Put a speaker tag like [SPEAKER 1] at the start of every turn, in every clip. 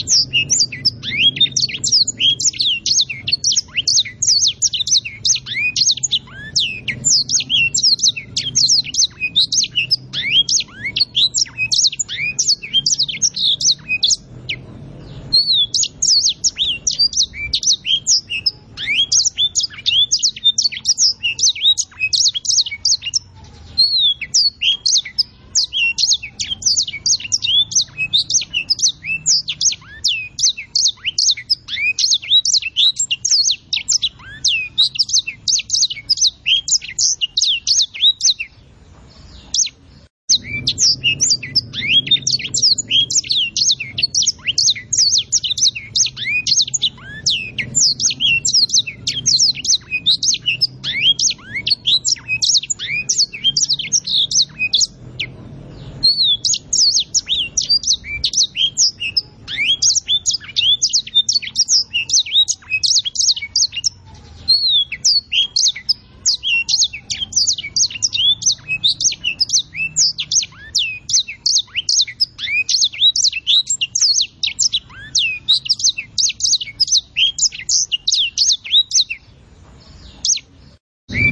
[SPEAKER 1] Thank you.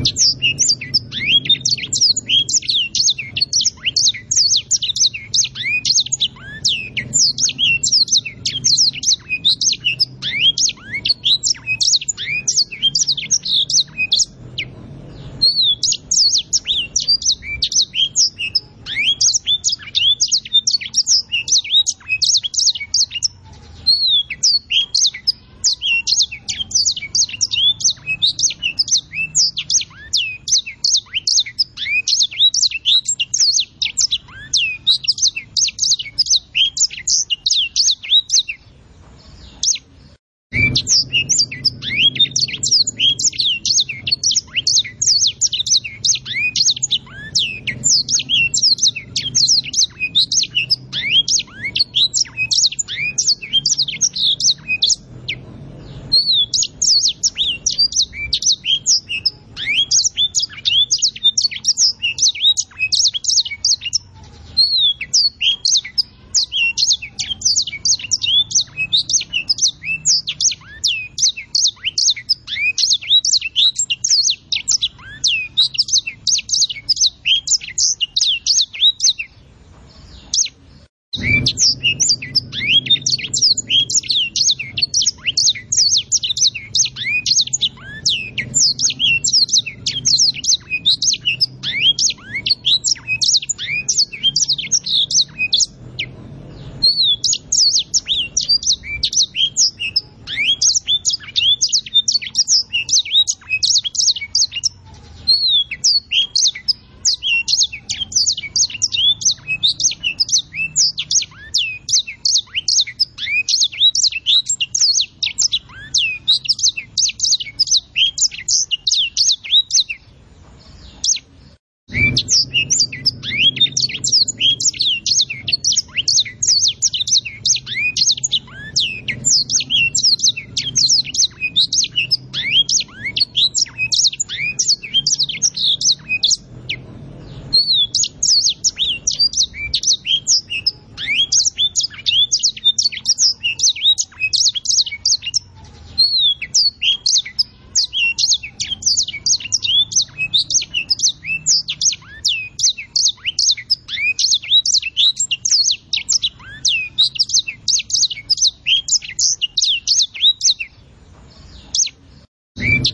[SPEAKER 1] Thank you. Thanks.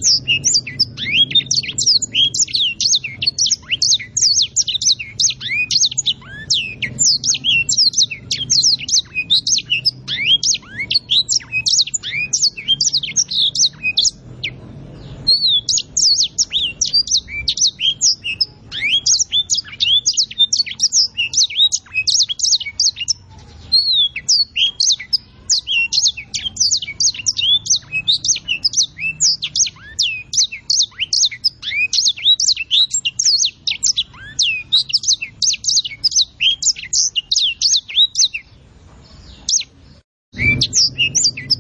[SPEAKER 1] Thanks. experience.